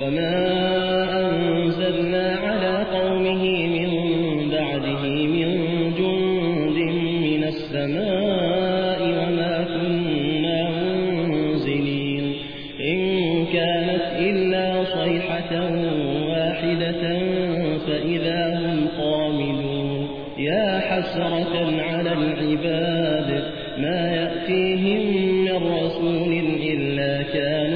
وما أنزلنا على قومه من بعده من جند من السماء وما كنا منزلين إن كانت إلا صيحة واحدة فإذا هم قاملون يا حسرة على العباد ما يأتيهم من رسول إلا كانوا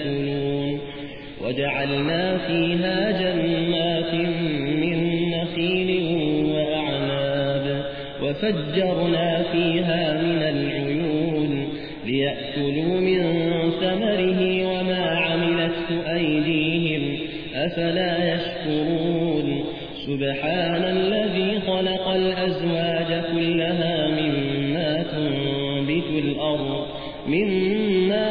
وجعلنا فيها جنات من نخيل وأعناب وفجرنا فيها من العيون ليأكلوا من ثمره وما عملته أيديهم أفلا يشكرون سبحان الذي خلق الأزواج كلها مما تنبت الأرض مما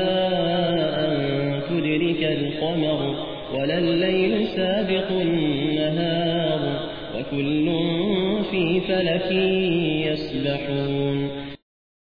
ولا الليل سابق النهار وكل في فلك يسبحون